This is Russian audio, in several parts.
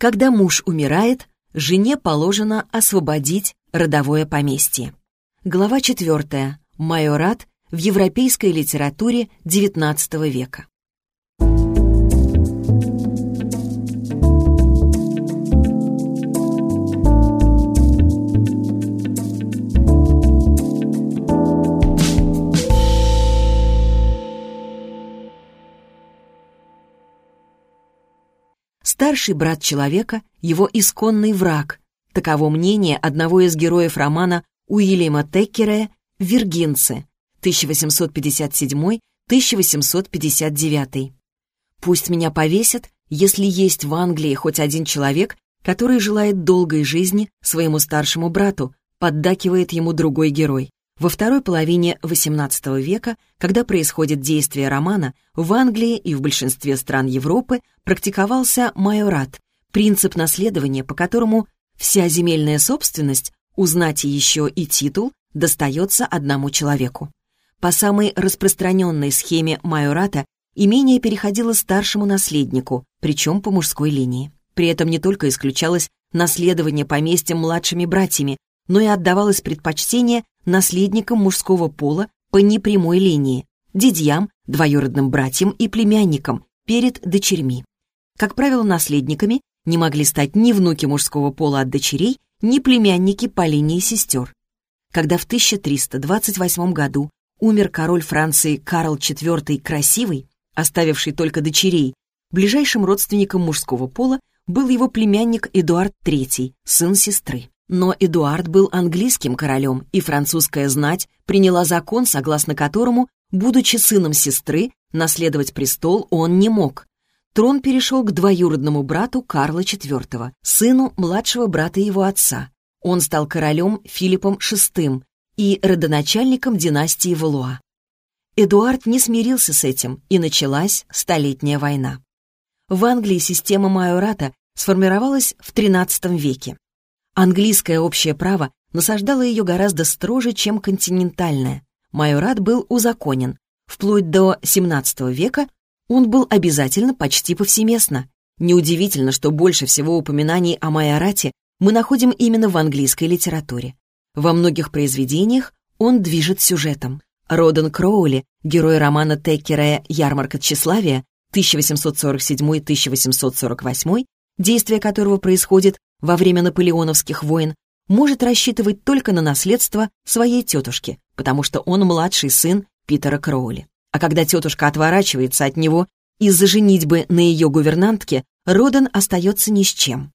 Когда муж умирает, жене положено освободить родовое поместье. Глава 4. Майорат в европейской литературе XIX века. Старший брат человека — его исконный враг. Таково мнение одного из героев романа Уильяма Теккера «Виргинцы» 1857-1859. «Пусть меня повесят, если есть в Англии хоть один человек, который желает долгой жизни своему старшему брату», поддакивает ему другой герой. Во второй половине XVIII века, когда происходит действие романа, в Англии и в большинстве стран Европы практиковался майорат, принцип наследования, по которому вся земельная собственность, узнать еще и титул, достается одному человеку. По самой распространенной схеме майората имение переходило старшему наследнику, причем по мужской линии. При этом не только исключалось наследование поместьем младшими братьями, но и отдавалось предпочтение наследникам мужского пола по непрямой линии, дядьям, двоюродным братьям и племянникам перед дочерьми. Как правило, наследниками не могли стать ни внуки мужского пола от дочерей, ни племянники по линии сестер. Когда в 1328 году умер король Франции Карл IV Красивый, оставивший только дочерей, ближайшим родственником мужского пола был его племянник Эдуард III, сын сестры. Но Эдуард был английским королем, и французская знать приняла закон, согласно которому, будучи сыном сестры, наследовать престол он не мог. Трон перешел к двоюродному брату Карла IV, сыну младшего брата его отца. Он стал королем Филиппом VI и родоначальником династии Валуа. Эдуард не смирился с этим, и началась Столетняя война. В Англии система майората сформировалась в XIII веке. Английское общее право насаждало ее гораздо строже, чем континентальное. Майорат был узаконен. Вплоть до XVII века он был обязательно почти повсеместно. Неудивительно, что больше всего упоминаний о майорате мы находим именно в английской литературе. Во многих произведениях он движет сюжетом. Роден Кроули, герой романа Теккера «Ярмарка тщеславия» 1847-1848, действие которого происходит во время наполеоновских войн, может рассчитывать только на наследство своей тетушки, потому что он младший сын Питера Кроули. А когда тетушка отворачивается от него из-за женитьбы на ее гувернантке, Роден остается ни с чем.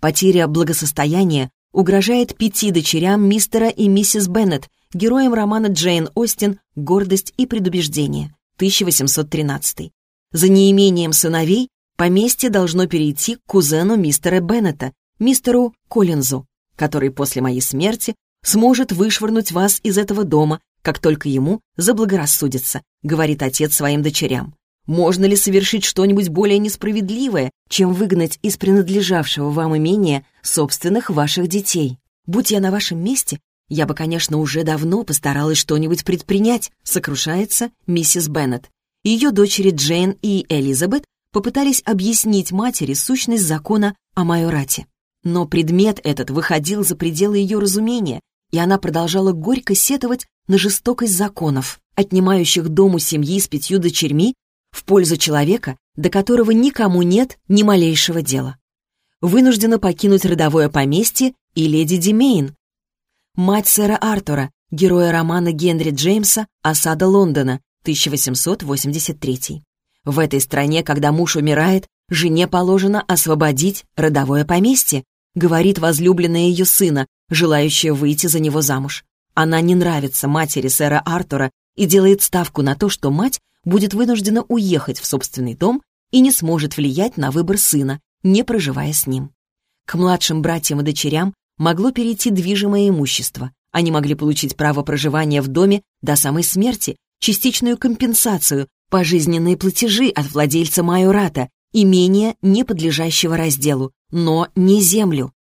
Потеря благосостояния угрожает пяти дочерям мистера и миссис Беннет, героям романа Джейн Остин «Гордость и предубеждение» 1813. За неимением сыновей поместье должно перейти к кузену мистера Беннета, мистеру Коллинзу, который после моей смерти сможет вышвырнуть вас из этого дома, как только ему заблагорассудится, говорит отец своим дочерям. Можно ли совершить что-нибудь более несправедливое, чем выгнать из принадлежавшего вам имения собственных ваших детей? Будь я на вашем месте, я бы, конечно, уже давно постаралась что-нибудь предпринять, сокрушается миссис Беннет. Ее дочери Джейн и Элизабет попытались объяснить матери сущность закона о майорате. Но предмет этот выходил за пределы ее разумения, и она продолжала горько сетовать на жестокость законов, отнимающих дому семьи с пятью дочерьми в пользу человека, до которого никому нет ни малейшего дела. Вынуждена покинуть родовое поместье и леди Димейн, мать сэра Артура, героя романа Генри Джеймса «Осада Лондона» 1883. В этой стране, когда муж умирает, жене положено освободить родовое поместье, говорит возлюбленная ее сына, желающая выйти за него замуж. Она не нравится матери сэра Артура и делает ставку на то, что мать будет вынуждена уехать в собственный дом и не сможет влиять на выбор сына, не проживая с ним. К младшим братьям и дочерям могло перейти движимое имущество. Они могли получить право проживания в доме до самой смерти, частичную компенсацию, пожизненные платежи от владельца майората, имение, не подлежащего разделу, но не землю.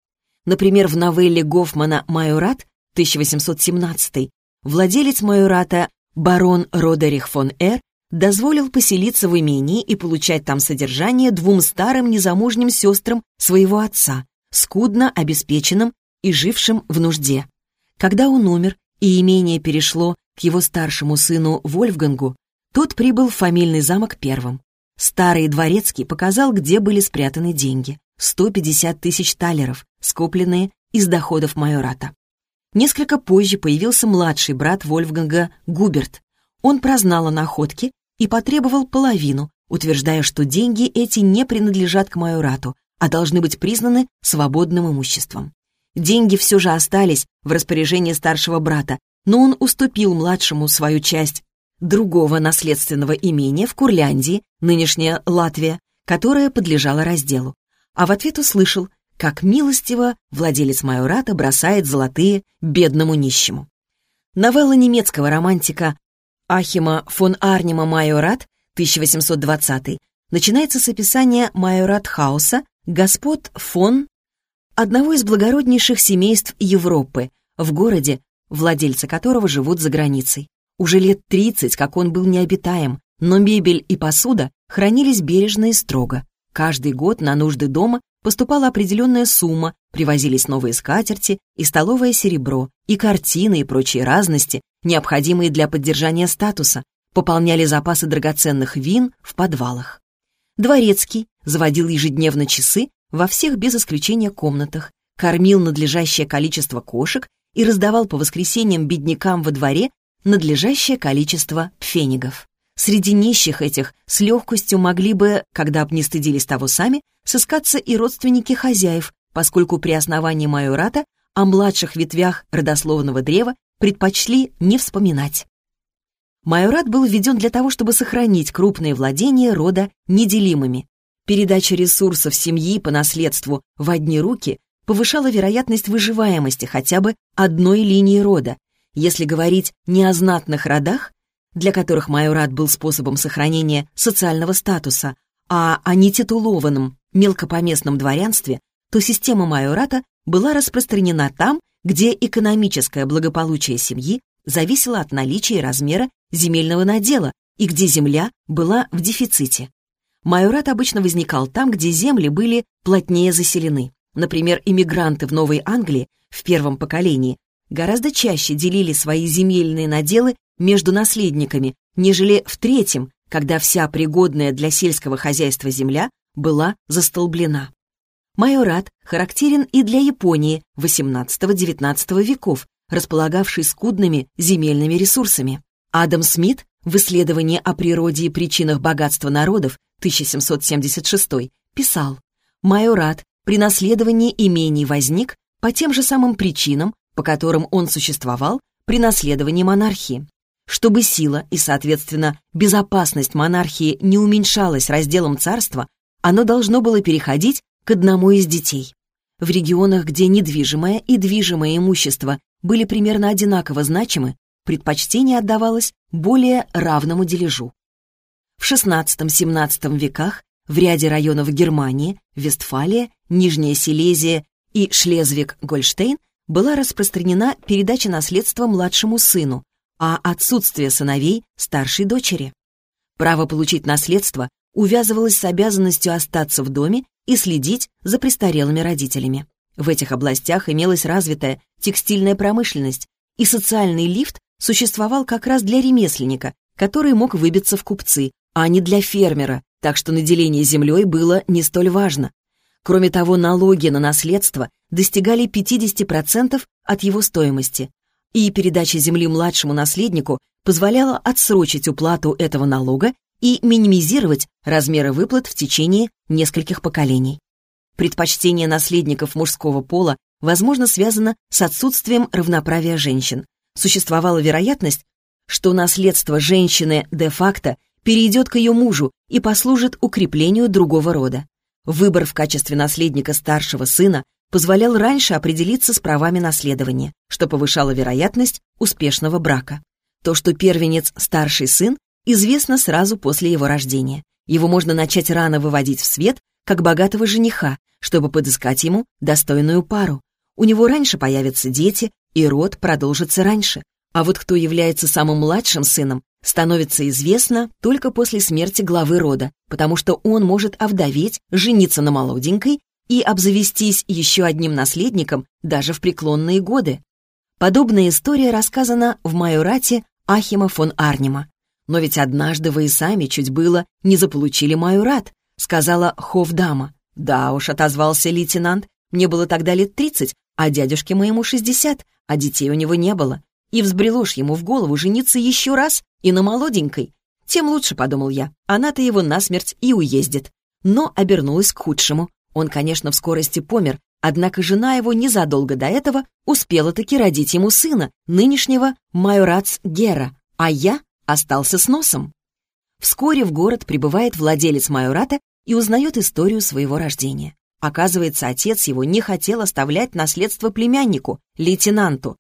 Например, в новелле Гофмана «Майорат» 1817 владелец майората барон Родерих фон Эр дозволил поселиться в имении и получать там содержание двум старым незамужним сестрам своего отца, скудно обеспеченным и жившим в нужде. Когда он умер, и имение перешло к его старшему сыну Вольфгангу, тот прибыл в фамильный замок первым. Старый дворецкий показал, где были спрятаны деньги. 150 тысяч талеров, скопленные из доходов майората. Несколько позже появился младший брат Вольфганга Губерт. Он прознал о находке и потребовал половину, утверждая, что деньги эти не принадлежат к майорату, а должны быть признаны свободным имуществом. Деньги все же остались в распоряжении старшего брата, но он уступил младшему свою часть другого наследственного имения в Курляндии, нынешняя Латвия, которая подлежала разделу. А в ответ услышал, как милостиво владелец майората бросает золотые бедному нищему. Новелла немецкого романтика Ахима фон Арнима «Майорат» 1820 начинается с описания майорат Хауса господ фон одного из благороднейших семейств Европы в городе, владельцы которого живут за границей. Уже лет 30, как он был необитаем, но мебель и посуда хранились бережно и строго. Каждый год на нужды дома поступала определенная сумма, привозились новые скатерти и столовое серебро, и картины и прочие разности, необходимые для поддержания статуса, пополняли запасы драгоценных вин в подвалах. Дворецкий заводил ежедневно часы во всех без исключения комнатах, кормил надлежащее количество кошек и раздавал по воскресеньям беднякам во дворе надлежащее количество пфенигов. Среди нищих этих с легкостью могли бы, когда б не стыдились того сами, сыскаться и родственники хозяев, поскольку при основании майората о младших ветвях родословного древа предпочли не вспоминать. Майорат был введен для того, чтобы сохранить крупные владения рода неделимыми. Передача ресурсов семьи по наследству в одни руки повышала вероятность выживаемости хотя бы одной линии рода, если говорить не о знатных родах, для которых майорат был способом сохранения социального статуса, а о нетитулованном мелкопоместном дворянстве, то система майората была распространена там, где экономическое благополучие семьи зависело от наличия и размера земельного надела и где земля была в дефиците. Майорат обычно возникал там, где земли были плотнее заселены. Например, иммигранты в Новой Англии в первом поколении гораздо чаще делили свои земельные наделы между наследниками, нежели в третьем, когда вся пригодная для сельского хозяйства земля была застолблена. Майорат характерен и для Японии XVIII-XIX веков, располагавшей скудными земельными ресурсами. Адам Смит в исследовании о природе и причинах богатства народов 1776 писал, «Майорат при наследовании имений возник по тем же самым причинам, по которым он существовал при наследовании монархии. Чтобы сила и, соответственно, безопасность монархии не уменьшалась разделом царства, оно должно было переходить к одному из детей. В регионах, где недвижимое и движимое имущество были примерно одинаково значимы, предпочтение отдавалось более равному дележу. В XVI-XVII веках в ряде районов Германии, Вестфалия, Нижняя Силезия и Шлезвиг-Гольштейн была распространена передача наследства младшему сыну, а отсутствие сыновей — старшей дочери. Право получить наследство увязывалось с обязанностью остаться в доме и следить за престарелыми родителями. В этих областях имелась развитая текстильная промышленность, и социальный лифт существовал как раз для ремесленника, который мог выбиться в купцы, а не для фермера, так что наделение землей было не столь важно. Кроме того, налоги на наследство достигали 50% от его стоимости, и передача земли младшему наследнику позволяла отсрочить уплату этого налога и минимизировать размеры выплат в течение нескольких поколений. Предпочтение наследников мужского пола, возможно, связано с отсутствием равноправия женщин. Существовала вероятность, что наследство женщины де-факто перейдет к ее мужу и послужит укреплению другого рода. Выбор в качестве наследника старшего сына позволял раньше определиться с правами наследования, что повышало вероятность успешного брака. То, что первенец – старший сын, известно сразу после его рождения. Его можно начать рано выводить в свет, как богатого жениха, чтобы подыскать ему достойную пару. У него раньше появятся дети, и род продолжится раньше. А вот кто является самым младшим сыном, становится известно только после смерти главы рода, потому что он может овдоветь, жениться на молоденькой и обзавестись еще одним наследником даже в преклонные годы. Подобная история рассказана в майорате Ахима фон Арнима. «Но ведь однажды вы и сами чуть было не заполучили майорат», сказала Хофдама. «Да уж», — отозвался лейтенант, «мне было тогда лет тридцать, а дядюшке моему шестьдесят, а детей у него не было. И взбрело ж ему в голову жениться еще раз и на молоденькой. Тем лучше, подумал я, она-то его насмерть и уездит. Но обернулась к худшему. Он, конечно, в скорости помер, однако жена его незадолго до этого успела таки родить ему сына, нынешнего майорац Гера, а я остался с носом. Вскоре в город прибывает владелец майората и узнает историю своего рождения. Оказывается, отец его не хотел оставлять наследство племяннику, лейтенанту,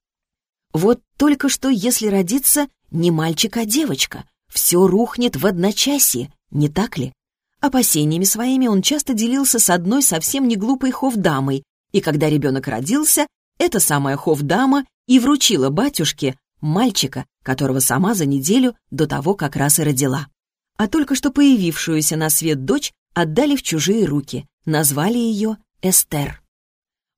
вот только что, если родится не мальчик, а девочка, все рухнет в одночасье, не так ли? Опасениями своими он часто делился с одной совсем не глупой ховдамой, и когда ребенок родился, эта самая ховдама и вручила батюшке мальчика, которого сама за неделю до того как раз и родила. А только что появившуюся на свет дочь отдали в чужие руки, назвали ее Эстер.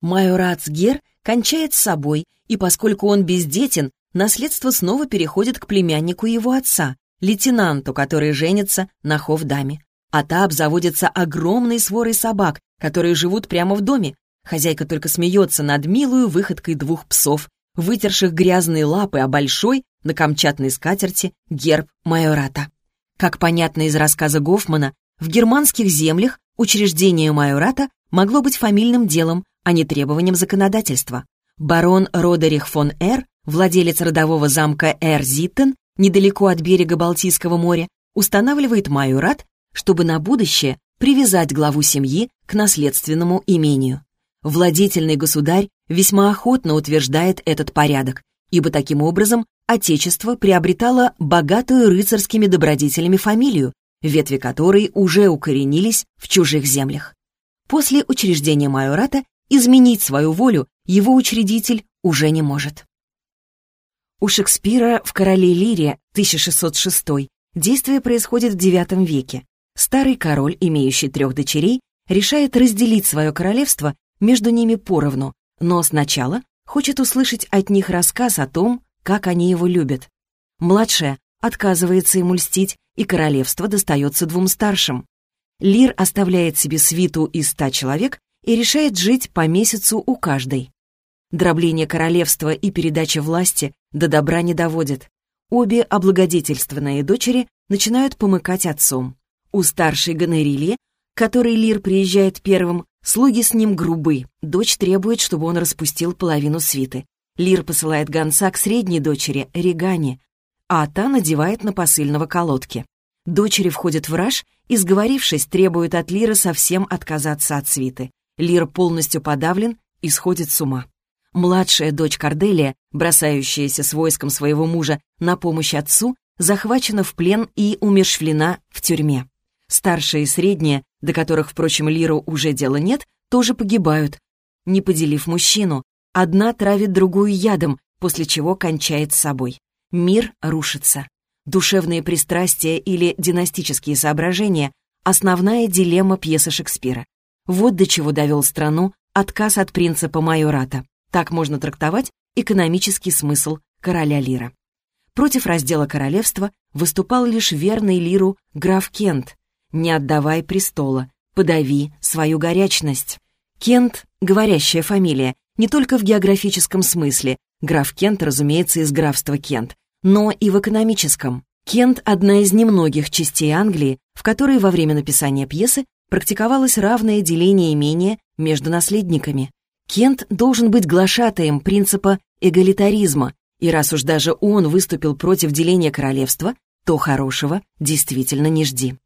Майорац Гер кончает с собой, и поскольку он бездетен, наследство снова переходит к племяннику его отца, лейтенанту, который женится на Хофдаме. А та обзаводится огромной сворой собак, которые живут прямо в доме. Хозяйка только смеется над милую выходкой двух псов, вытерших грязные лапы, а большой, на камчатной скатерти, герб майората. Как понятно из рассказа Гофмана, в германских землях учреждение майората могло быть фамильным делом, а не требованием законодательства. Барон Родерих фон Эр, владелец родового замка Эр-Зиттен, недалеко от берега Балтийского моря, устанавливает майорат, чтобы на будущее привязать главу семьи к наследственному имению. Владетельный государь весьма охотно утверждает этот порядок, ибо таким образом Отечество приобретало богатую рыцарскими добродетелями фамилию, ветви которой уже укоренились в чужих землях. После учреждения майората Изменить свою волю его учредитель уже не может. У Шекспира в «Короле Лире» 1606 действие происходит в IX веке. Старый король, имеющий трех дочерей, решает разделить свое королевство между ними поровну, но сначала хочет услышать от них рассказ о том, как они его любят. Младшая отказывается ему льстить, и королевство достается двум старшим. Лир оставляет себе свиту из ста человек и решает жить по месяцу у каждой. Дробление королевства и передача власти до добра не доводят. Обе облагодетельственные дочери начинают помыкать отцом. У старшей Гонорильи, который Лир приезжает первым, слуги с ним грубы. Дочь требует, чтобы он распустил половину свиты. Лир посылает гонца к средней дочери, Регане, а та надевает на посыльного колодки. Дочери входят в раж и, сговорившись, требуют от Лира совсем отказаться от свиты. Лир полностью подавлен и сходит с ума. Младшая дочь Корделия, бросающаяся с войском своего мужа на помощь отцу, захвачена в плен и умершвлена в тюрьме. Старшая и средняя, до которых, впрочем, Лиру уже дела нет, тоже погибают, не поделив мужчину. Одна травит другую ядом, после чего кончает с собой. Мир рушится. Душевные пристрастия или династические соображения — основная дилемма пьесы Шекспира. Вот до чего довел страну отказ от принципа майората. Так можно трактовать экономический смысл короля Лира. Против раздела королевства выступал лишь верный Лиру граф Кент. «Не отдавай престола, подави свою горячность». Кент — говорящая фамилия, не только в географическом смысле, граф Кент, разумеется, из графства Кент, но и в экономическом. Кент — одна из немногих частей Англии, в которой во время написания пьесы практиковалось равное деление имения между наследниками. Кент должен быть глашатаем принципа эгалитаризма, и раз уж даже он выступил против деления королевства, то хорошего действительно не жди.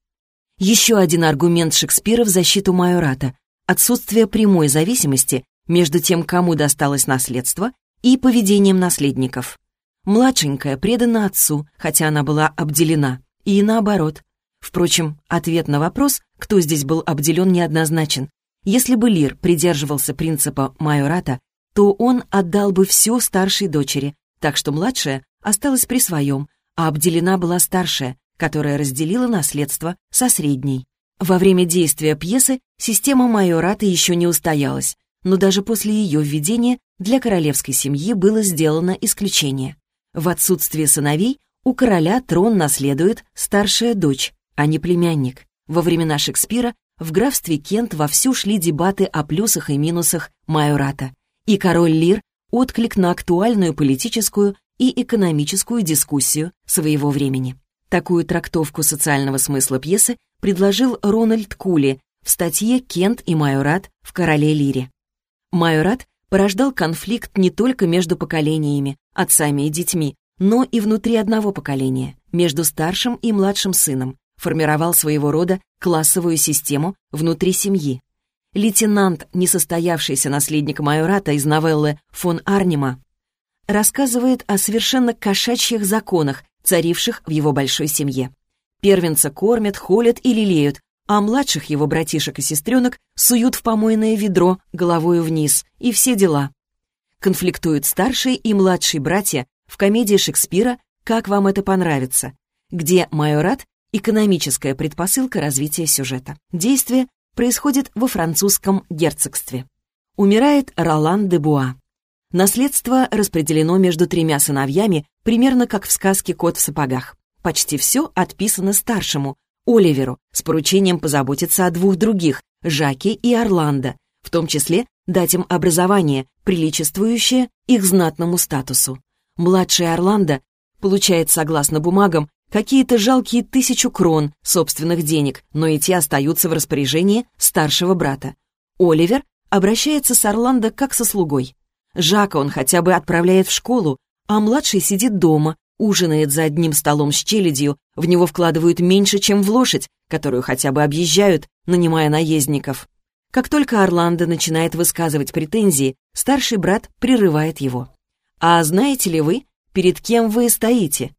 Еще один аргумент Шекспира в защиту майората — отсутствие прямой зависимости между тем, кому досталось наследство, и поведением наследников. Младшенькая предана отцу, хотя она была обделена, и наоборот. Впрочем, ответ на вопрос, кто здесь был обделен, неоднозначен. Если бы Лир придерживался принципа майората, то он отдал бы все старшей дочери, так что младшая осталась при своем, а обделена была старшая, которая разделила наследство со средней. Во время действия пьесы система майората еще не устоялась, но даже после ее введения для королевской семьи было сделано исключение. В отсутствие сыновей у короля трон наследует старшая дочь, а не племянник. Во времена Шекспира в графстве Кент вовсю шли дебаты о плюсах и минусах майората, и король Лир отклик на актуальную политическую и экономическую дискуссию своего времени. Такую трактовку социального смысла пьесы предложил Рональд Кули в статье «Кент и Майорат в «Короле Лире». Майорат порождал конфликт не только между поколениями, отцами и детьми, но и внутри одного поколения, между старшим и младшим сыном, формировал своего рода классовую систему внутри семьи. Лейтенант, несостоявшийся наследник майората из новеллы фон Арнима, рассказывает о совершенно кошачьих законах, царивших в его большой семье. Первенца кормят, холят и лелеют, а младших его братишек и сестренок суют в помойное ведро головою вниз, и все дела. Конфликтуют старшие и младшие братья в комедии Шекспира «Как вам это понравится», где майорат — экономическая предпосылка развития сюжета. Действие происходит во французском герцогстве. Умирает Ролан де Буа. Наследство распределено между тремя сыновьями, примерно как в сказке «Кот в сапогах». Почти все отписано старшему, Оливеру, с поручением позаботиться о двух других, Жаке и Орландо, в том числе дать им образование, приличествующее их знатному статусу. Младший Орландо получает, согласно бумагам, какие-то жалкие тысячу крон собственных денег, но эти остаются в распоряжении старшего брата. Оливер обращается с Орландо как со слугой. Жака он хотя бы отправляет в школу, а младший сидит дома, ужинает за одним столом с челядью, в него вкладывают меньше, чем в лошадь, которую хотя бы объезжают, нанимая наездников. Как только Орландо начинает высказывать претензии, старший брат прерывает его. «А знаете ли вы, перед кем вы стоите?»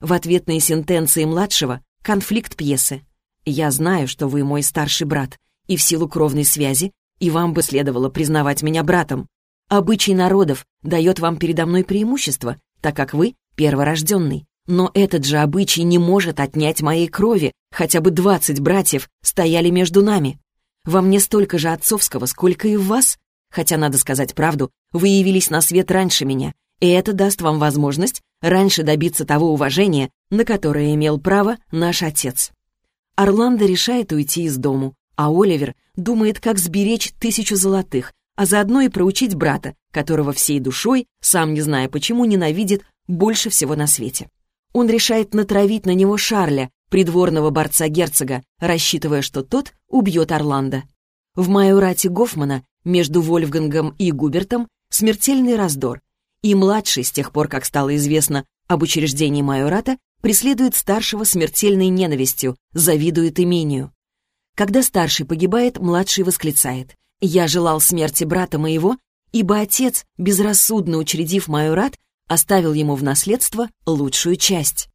В ответной сентенции младшего конфликт пьесы. «Я знаю, что вы мой старший брат, и в силу кровной связи, и вам бы следовало признавать меня братом. Обычай народов дает вам передо мной преимущество, так как вы перворожденный. Но этот же обычай не может отнять моей крови, хотя бы двадцать братьев стояли между нами. Во мне столько же отцовского, сколько и в вас. Хотя, надо сказать правду, вы явились на свет раньше меня, и это даст вам возможность раньше добиться того уважения, на которое имел право наш отец. Орландо решает уйти из дому, а Оливер думает, как сберечь тысячу золотых, а заодно и проучить брата, которого всей душой, сам не зная почему, ненавидит больше всего на свете. Он решает натравить на него Шарля, придворного борца герцога, рассчитывая, что тот убьет Орландо. В майорате Гофмана между Вольфгангом и Губертом смертельный раздор, и младший, с тех пор, как стало известно об учреждении майората, преследует старшего смертельной ненавистью, завидует имению. Когда старший погибает, младший восклицает «Я желал смерти брата моего, ибо отец, безрассудно учредив майорат, оставил ему в наследство лучшую часть.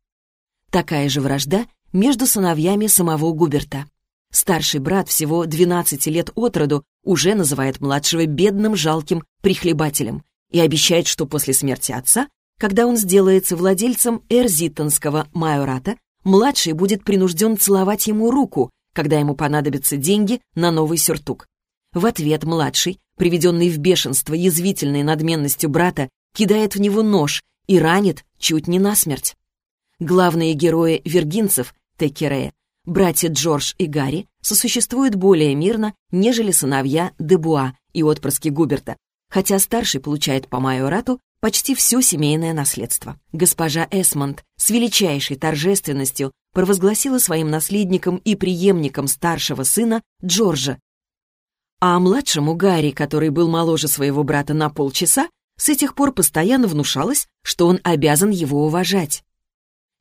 Такая же вражда между сыновьями самого Губерта. Старший брат всего 12 лет от роду уже называет младшего бедным, жалким прихлебателем и обещает, что после смерти отца, когда он сделается владельцем эрзитонского майората, младший будет принужден целовать ему руку, когда ему понадобятся деньги на новый сюртук. В ответ младший, приведенный в бешенство язвительной надменностью брата, кидает в него нож и ранит чуть не насмерть. Главные герои виргинцев, Текерея, братья Джордж и Гарри, сосуществуют более мирно, нежели сыновья Дебуа и отпрыски Губерта, хотя старший получает по майорату почти все семейное наследство. Госпожа Эсмонд с величайшей торжественностью провозгласила своим наследником и преемником старшего сына Джорджа, а младшему Гарри, который был моложе своего брата на полчаса, с этих пор постоянно внушалось, что он обязан его уважать.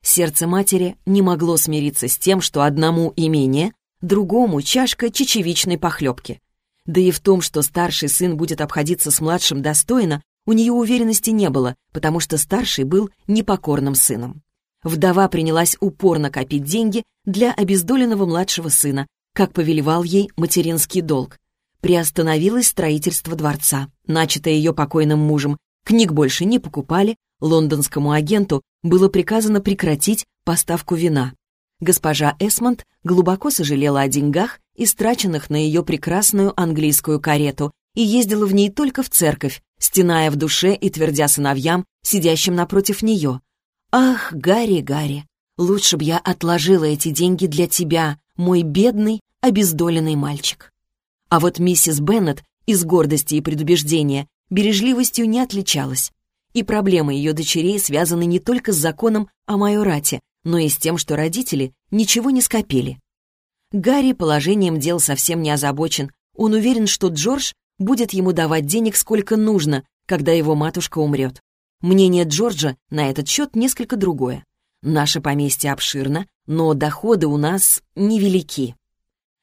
Сердце матери не могло смириться с тем, что одному имение, другому чашка чечевичной похлебки. Да и в том, что старший сын будет обходиться с младшим достойно, у нее уверенности не было, потому что старший был непокорным сыном. Вдова принялась упорно копить деньги для обездоленного младшего сына, как повелевал ей материнский долг приостановилось строительство дворца, начатое ее покойным мужем. Книг больше не покупали, Лондонскому агенту было приказано прекратить поставку вина. Госпожа Эсмонд глубоко сожалела о деньгах, истраченных на ее прекрасную английскую карету, и ездила в ней только в церковь, стеная в душе и твердя сыновьям, сидящим напротив нее. «Ах, Гарри, Гарри, лучше б я отложила эти деньги для тебя, мой бедный, обездоленный мальчик». А вот миссис Беннет из гордости и предубеждения бережливостью не отличалась. И проблемы ее дочерей связаны не только с законом о майорате, но и с тем, что родители ничего не скопили. Гарри положением дел совсем не озабочен. Он уверен, что Джордж будет ему давать денег сколько нужно, когда его матушка умрет. Мнение Джорджа на этот счет несколько другое. Наше поместье обширно, но доходы у нас невелики.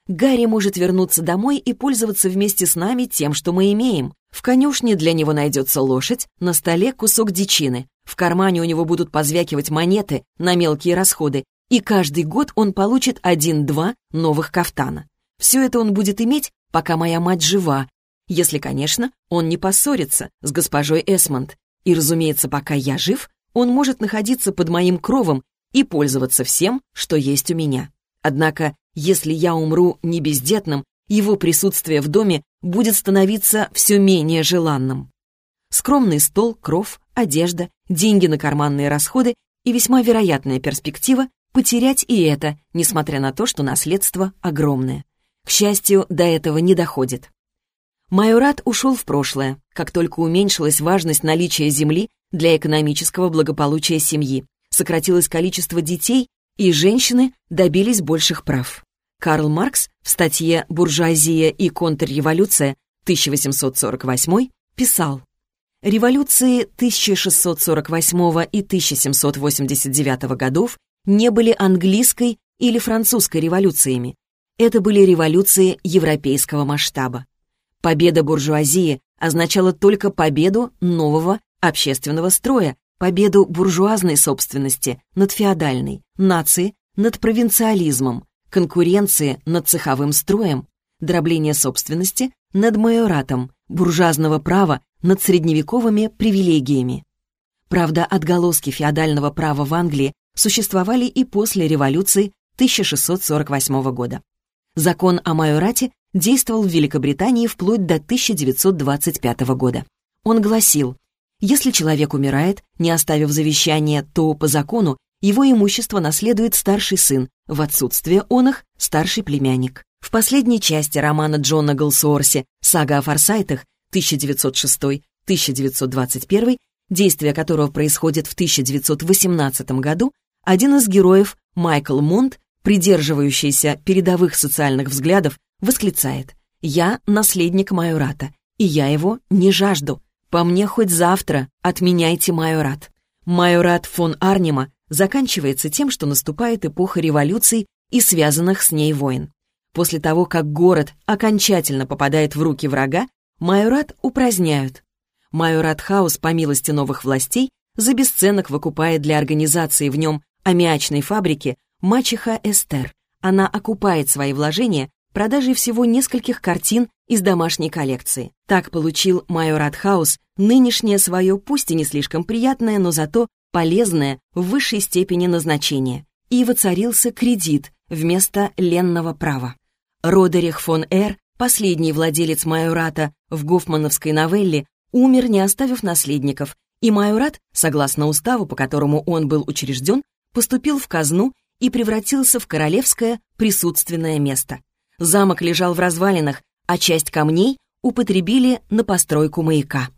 Гарри может вернуться домой и пользоваться вместе с нами тем, что мы имеем. В конюшне для него найдется лошадь, на столе кусок дичины, в кармане у него будут позвякивать монеты на мелкие расходы, и каждый год он получит один-два новых кафтана. Все это он будет иметь, пока моя мать жива, если, конечно, он не поссорится с госпожой Эсмонд. И, разумеется, пока я жив, он может находиться под моим кровом и пользоваться всем, что есть у меня. Однако, если я умру не бездетным, его присутствие в доме будет становиться все менее желанным. Скромный стол, кров, одежда, деньги на карманные расходы и весьма вероятная перспектива потерять и это, несмотря на то, что наследство огромное. К счастью, до этого не доходит. Майорат ушел в прошлое, как только уменьшилась важность наличия земли для экономического благополучия семьи, сократилось количество детей, и женщины добились больших прав. Карл Маркс в статье «Буржуазия и контрреволюция» 1848 писал «Революции 1648 и 1789 годов не были английской или французской революциями. Это были революции европейского масштаба. Победа буржуазии означала только победу нового общественного строя, победу буржуазной собственности над феодальной, нации над провинциализмом, конкуренции над цеховым строем, дробление собственности над майоратом, буржуазного права над средневековыми привилегиями. Правда, отголоски феодального права в Англии существовали и после революции 1648 года. Закон о майорате действовал в Великобритании вплоть до 1925 года. Он гласил, если человек умирает, не оставив завещания, то по закону его имущество наследует старший сын, в отсутствие он их — старший племянник. В последней части романа Джона Голсуорси «Сага о Форсайтах» 1906-1921, действие которого происходит в 1918 году, один из героев, Майкл Монт, придерживающийся передовых социальных взглядов, восклицает «Я наследник майората, и я его не жажду. По мне хоть завтра отменяйте майорат». Майорат фон Арнима заканчивается тем, что наступает эпоха революций и связанных с ней войн. После того, как город окончательно попадает в руки врага, майорат упраздняют. Майорат-хаус, по милости новых властей, за бесценок выкупает для организации в нем аммиачной фабрики мачеха Эстер. Она окупает свои вложения продажей всего нескольких картин из домашней коллекции. Так получил Майорат-хаус нынешнее свое, пусть и не слишком приятное, но зато полезное в высшей степени назначение. И воцарился кредит вместо ленного права. Родерих фон Эр, последний владелец майората в гофмановской новелле, умер, не оставив наследников, и майорат, согласно уставу, по которому он был учрежден, поступил в казну и превратился в королевское присутственное место. Замок лежал в развалинах, а часть камней употребили на постройку маяка.